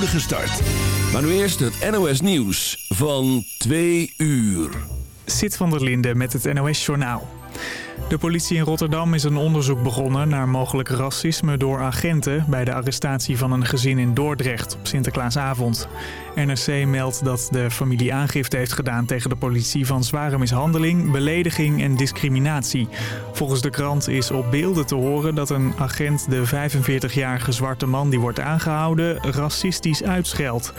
start. Maar nu eerst het NOS Nieuws van 2 uur. Sit van der Linde met het NOS Journaal. De politie in Rotterdam is een onderzoek begonnen naar mogelijk racisme door agenten... bij de arrestatie van een gezin in Dordrecht op Sinterklaasavond. NRC meldt dat de familie aangifte heeft gedaan tegen de politie... van zware mishandeling, belediging en discriminatie. Volgens de krant is op beelden te horen dat een agent de 45-jarige zwarte man die wordt aangehouden... racistisch uitscheldt.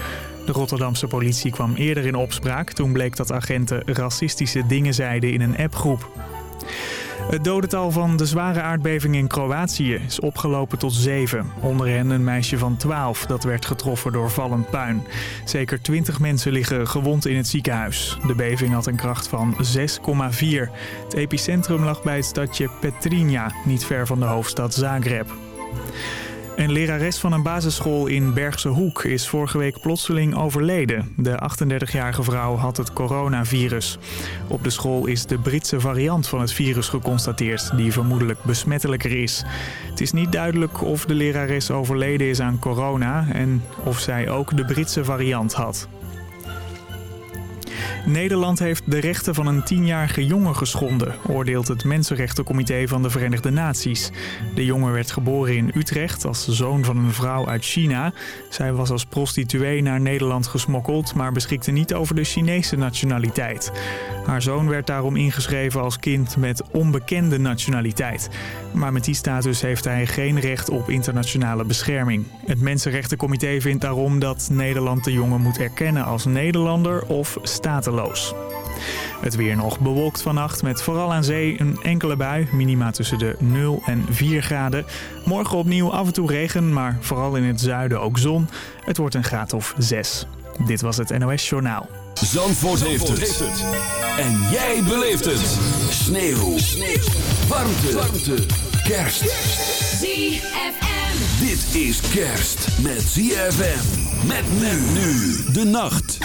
De Rotterdamse politie kwam eerder in opspraak. Toen bleek dat agenten racistische dingen zeiden in een appgroep. Het dodental van de zware aardbeving in Kroatië is opgelopen tot 7. Onder hen een meisje van 12 dat werd getroffen door vallend puin. Zeker 20 mensen liggen gewond in het ziekenhuis. De beving had een kracht van 6,4. Het epicentrum lag bij het stadje Petrinja, niet ver van de hoofdstad Zagreb. Een lerares van een basisschool in Bergse Hoek is vorige week plotseling overleden. De 38-jarige vrouw had het coronavirus. Op de school is de Britse variant van het virus geconstateerd, die vermoedelijk besmettelijker is. Het is niet duidelijk of de lerares overleden is aan corona en of zij ook de Britse variant had. Nederland heeft de rechten van een tienjarige jongen geschonden, oordeelt het Mensenrechtencomité van de Verenigde Naties. De jongen werd geboren in Utrecht als zoon van een vrouw uit China. Zij was als prostituee naar Nederland gesmokkeld, maar beschikte niet over de Chinese nationaliteit. Haar zoon werd daarom ingeschreven als kind met onbekende nationaliteit. Maar met die status heeft hij geen recht op internationale bescherming. Het Mensenrechtencomité vindt daarom dat Nederland de jongen moet erkennen als Nederlander of stateloos. Het weer nog bewolkt vannacht met vooral aan zee een enkele bui. Minima tussen de 0 en 4 graden. Morgen opnieuw af en toe regen, maar vooral in het zuiden ook zon. Het wordt een graad of 6. Dit was het NOS Journaal. Zandvoort, heeft, het. En jij beleeft het. Sneeuw. Sneeuw. Warmte. Warmte. Kerst. ZFM. Dit is kerst met ZFM. Met men nu de nacht.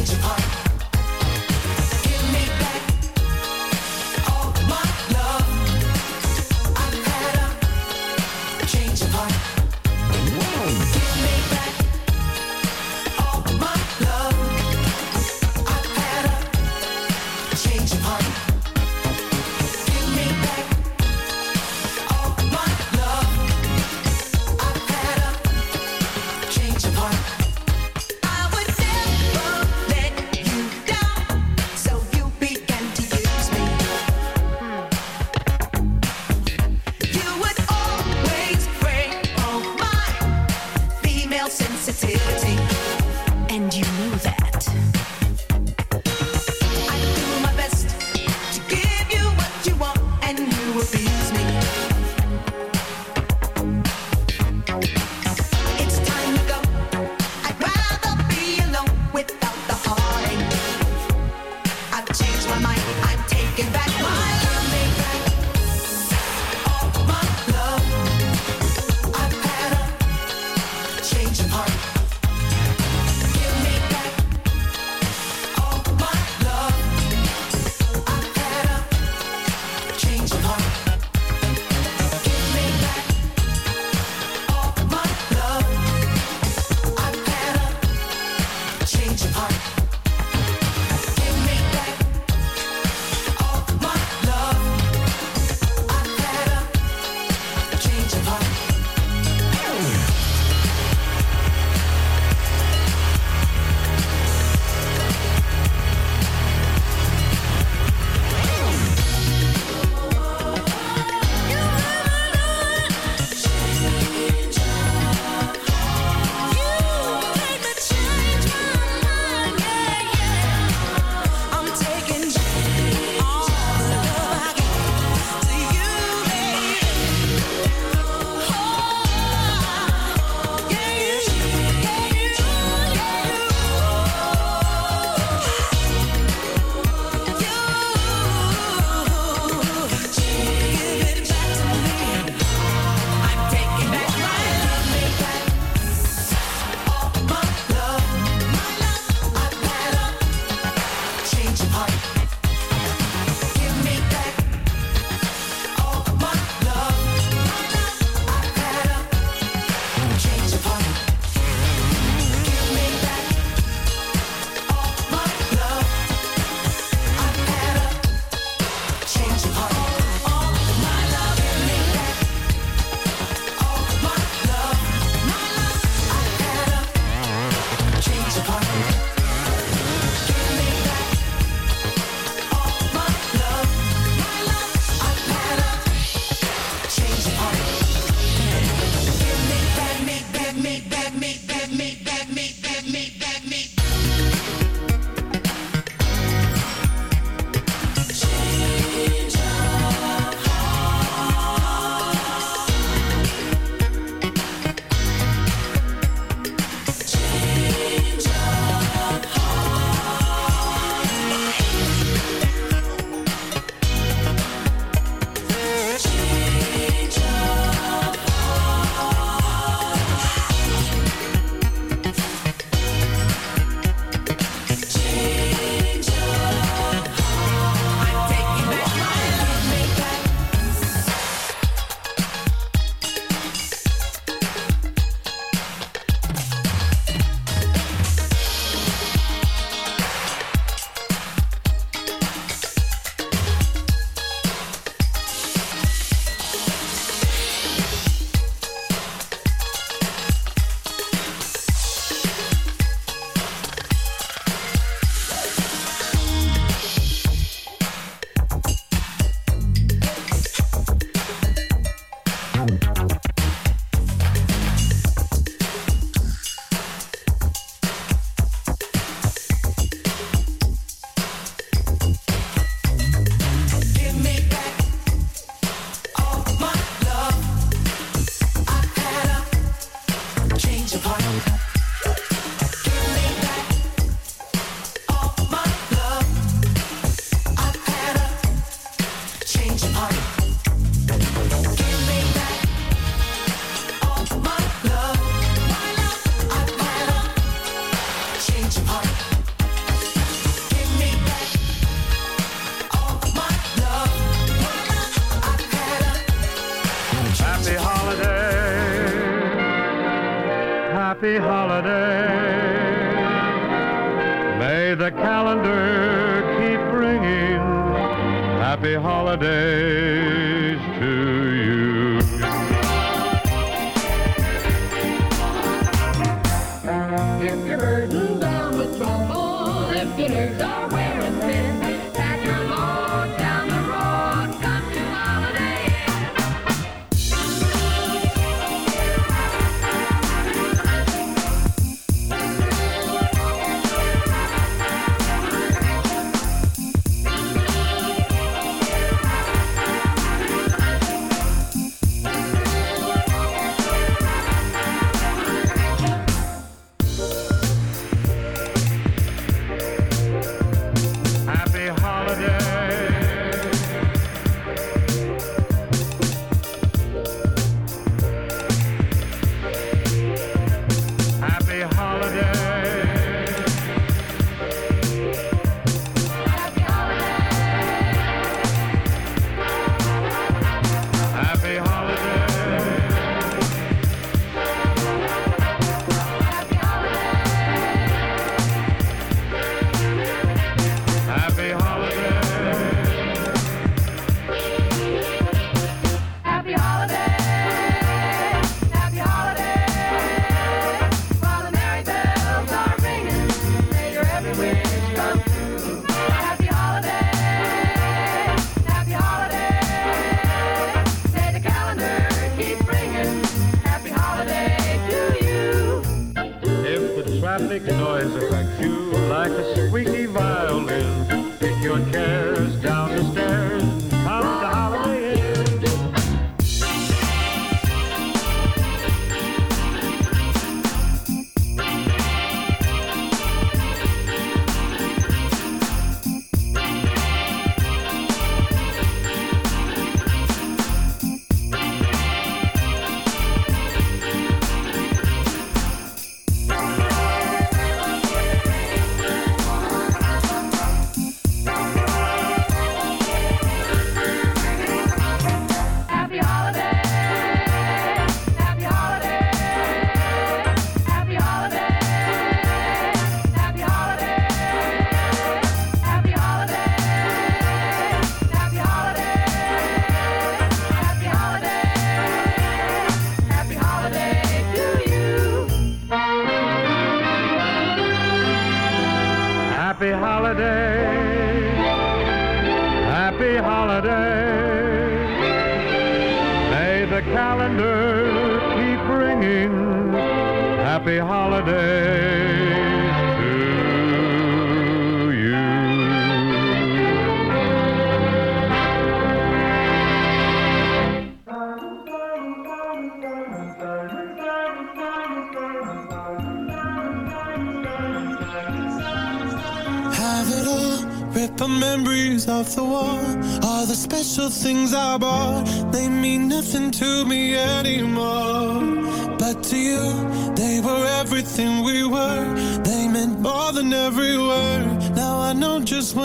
change your heart.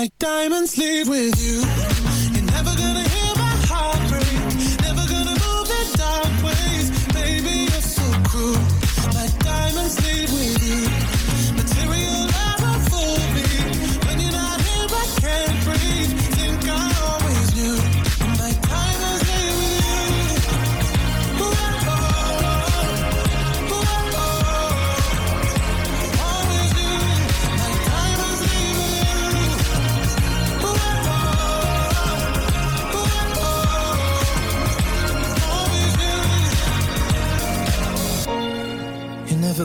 My diamonds leave with you.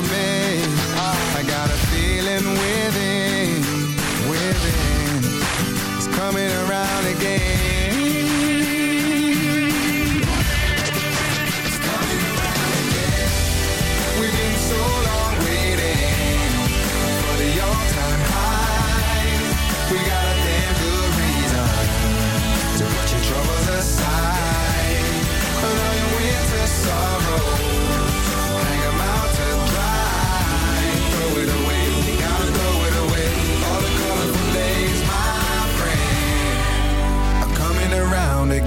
about. I got a feeling within, within. It's coming around again.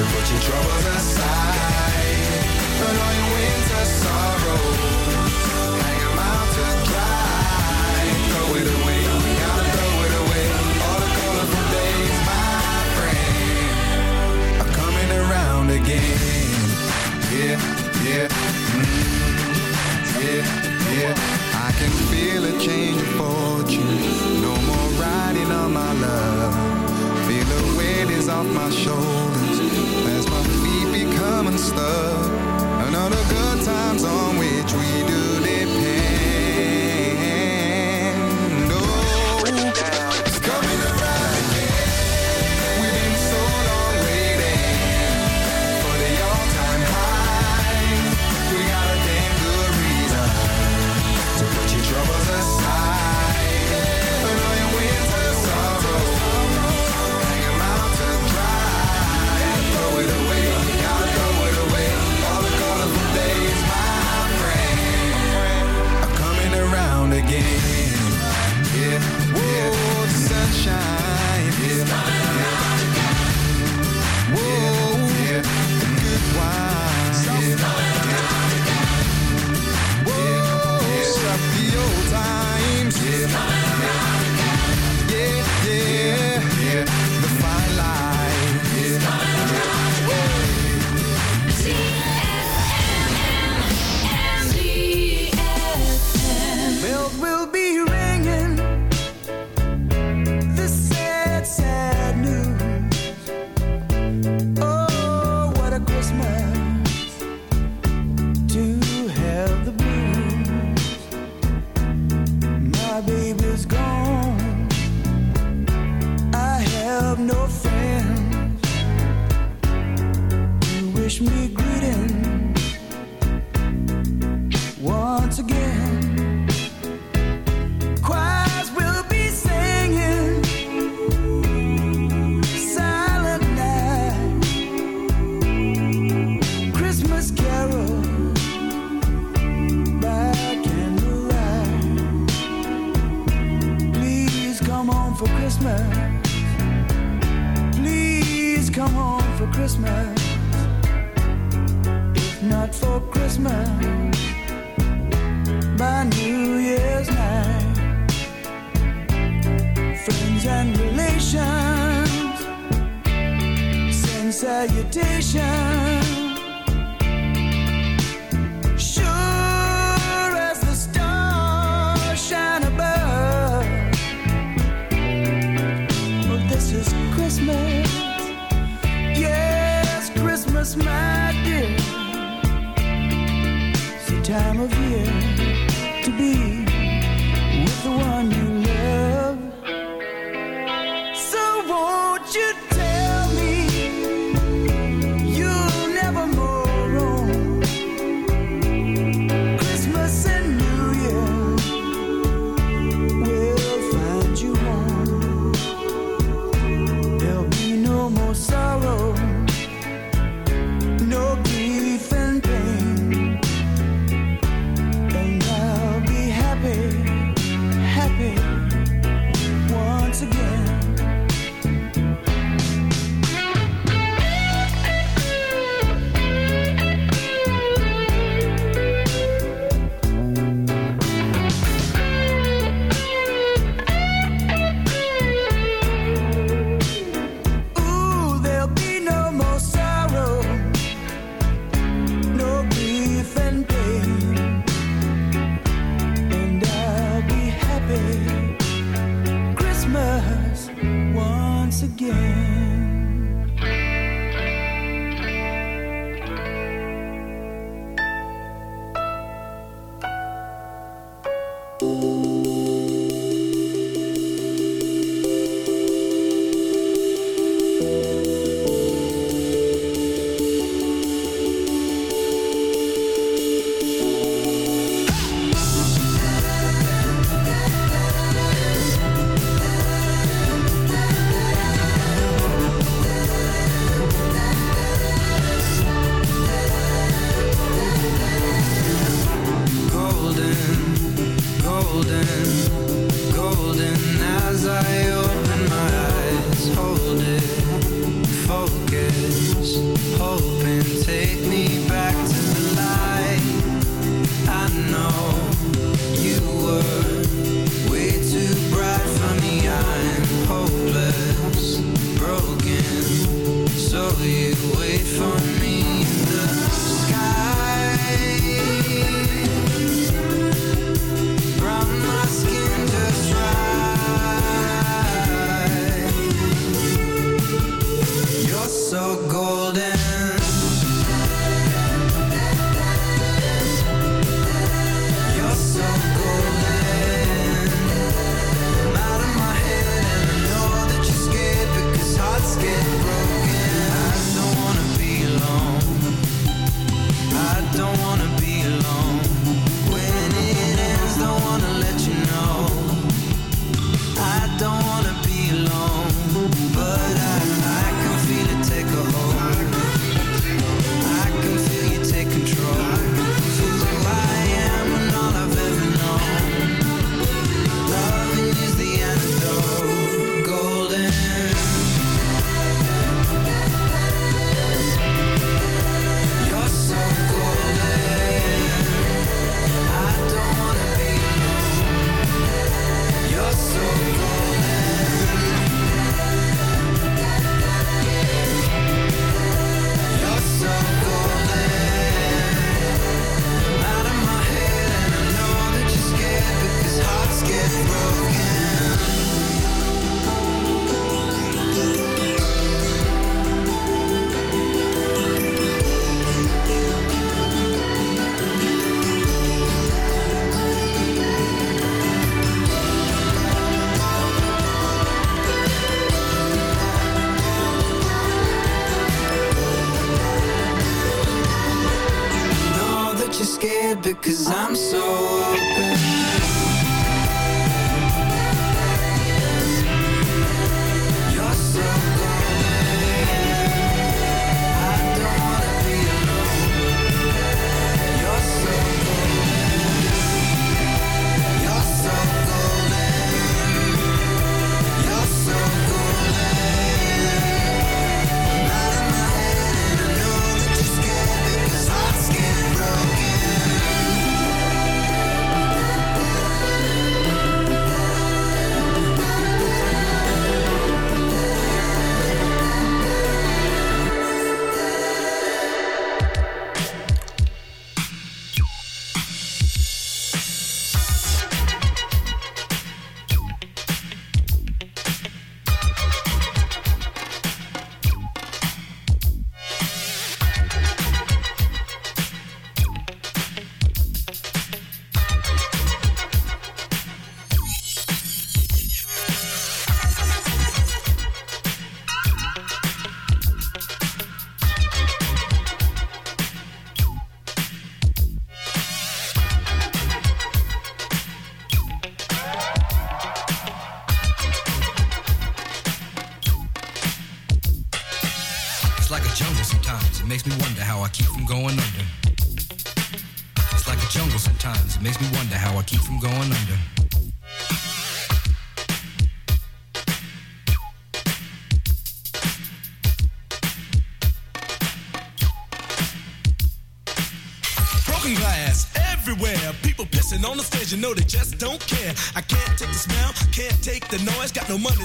Put your troubles aside. no fear.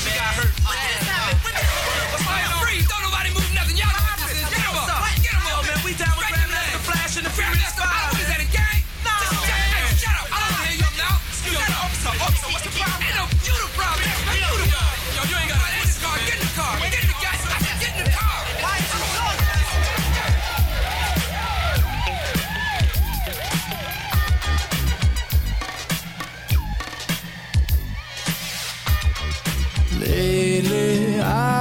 She got hurt.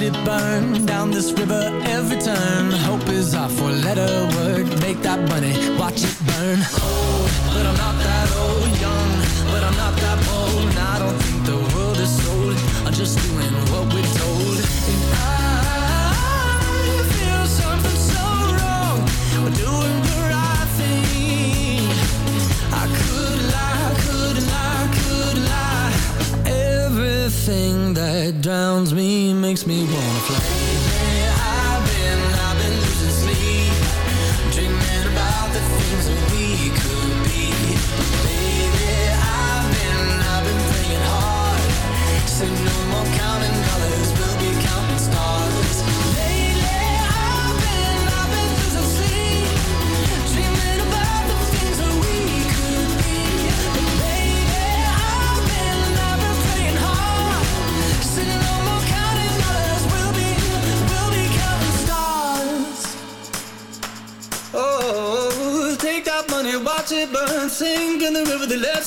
feel it burn down this river every turn. Hope is our four-letter word. Make that money, watch it burn. Oh. play.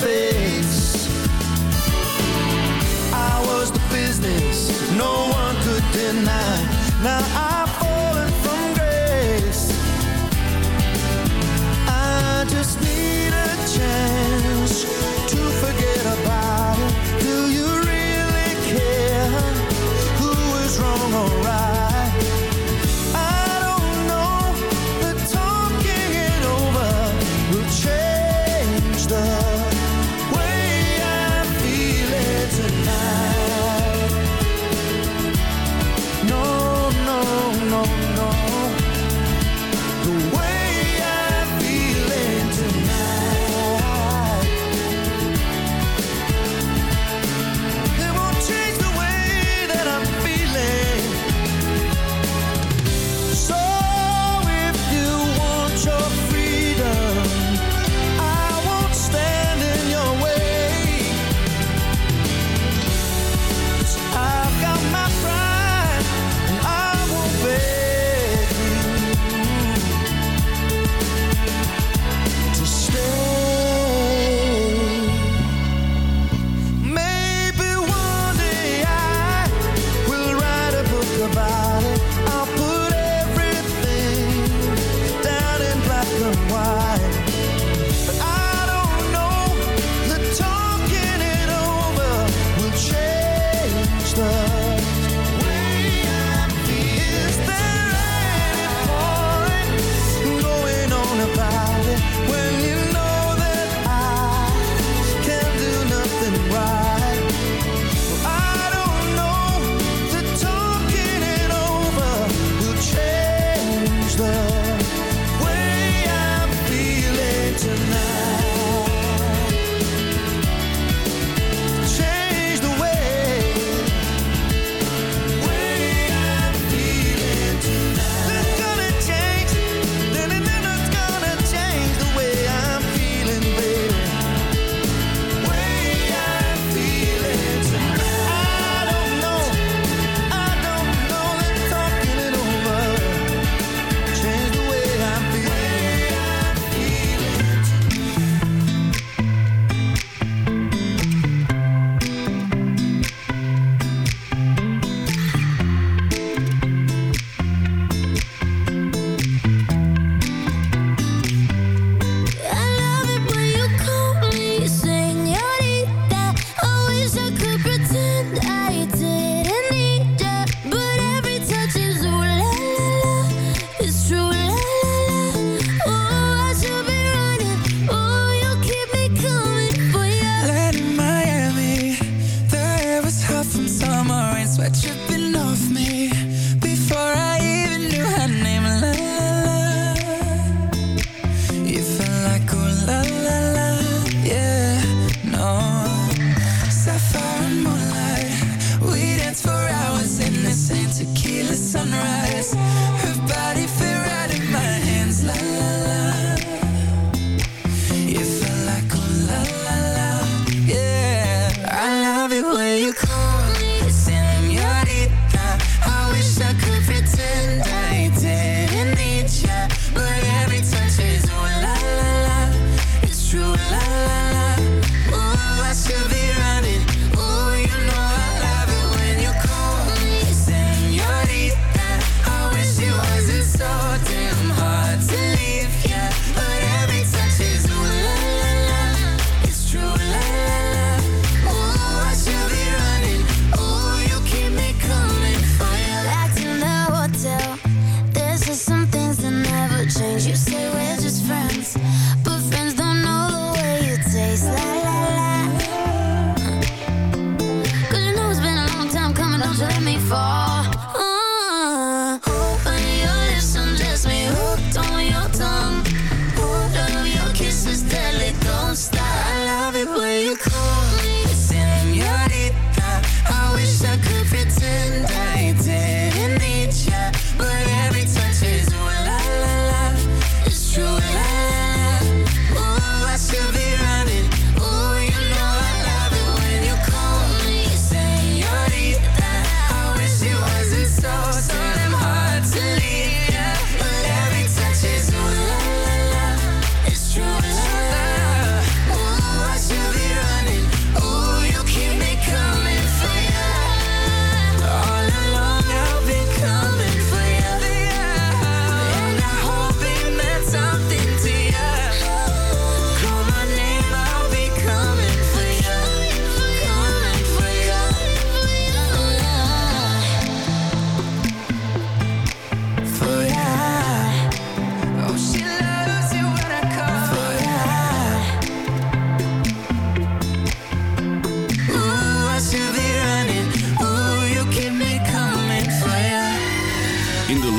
face. I was the business no one could deny. Now I true. La la la. Ooh, I should be.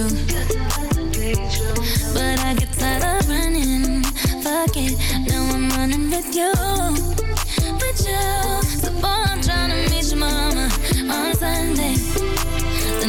But I get tired of running. Fuck it, now I'm running with you. With you. So boy, I'm trying to meet your mama on Sunday. The